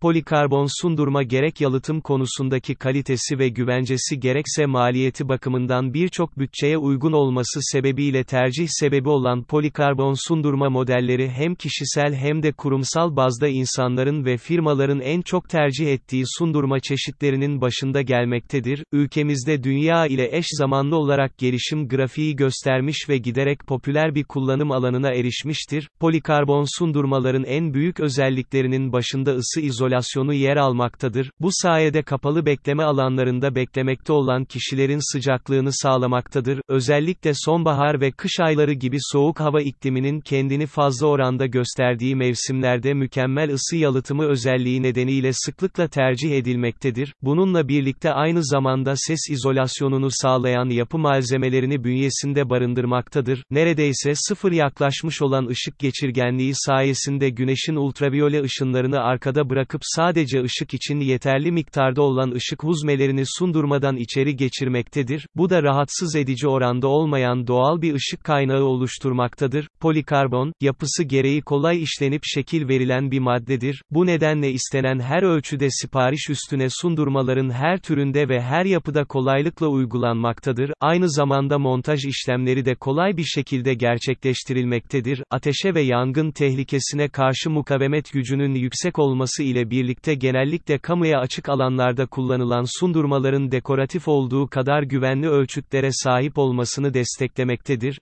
polikarbon sundurma gerek yalıtım konusundaki kalitesi ve güvencesi gerekse maliyeti bakımından birçok bütçeye uygun olması sebebiyle tercih sebebi olan polikarbon sundurma modelleri hem kişisel hem de kurumsal bazda insanların ve firmaların en çok tercih ettiği sundurma çeşitlerinin başında gelmektedir. Ülkemizde dünya ile eş zamanlı olarak gelişim grafiği göstermiş ve giderek popüler bir kullanım alanına erişmiştir. Polikarbon sundurmaların en büyük özelliklerinin başında ısı izolasyonu yer almaktadır. Bu sayede kapalı bekleme alanlarında beklemekte olan kişilerin sıcaklığını sağlamaktadır. Özellikle sonbahar ve kış ayları gibi soğuk hava ikliminin kendini fazla oranda gösterdiği mevsimlerde mükemmel ısı yalıtımı özelliği nedeniyle sıklıkla tercih edilmektedir. Bununla birlikte aynı zamanda ses izolasyonunu sağlayan yapı malzemelerini bünyesinde barındırmaktadır. Neredeyse sıfır yaklaşmış olan ışık geçirgenliği sayesinde güneşin ultraviyole ışınlarını arkada bırakıp sadece ışık için yeterli miktarda olan ışık huzmelerini sundurmadan içeri geçirmektedir. Bu da rahatsız edici oranda olmayan doğal bir ışık kaynağı oluşturmaktadır. Polikarbon, yapısı gereği kolay işlenip şekil verilen bir maddedir. Bu nedenle istenen her ölçüde sipariş üstüne sundurmaların her türünde ve her yapıda kolaylıkla uygulanmaktadır. Aynı zamanda montaj işlemleri de kolay bir şekilde gerçekleştirilmektedir. Ateşe ve yangın tehlikesine karşı mukavemet gücünün yüksek olması birlikte genellikle kamuya açık alanlarda kullanılan sundurmaların dekoratif olduğu kadar güvenli ölçütlere sahip olmasını desteklemektedir.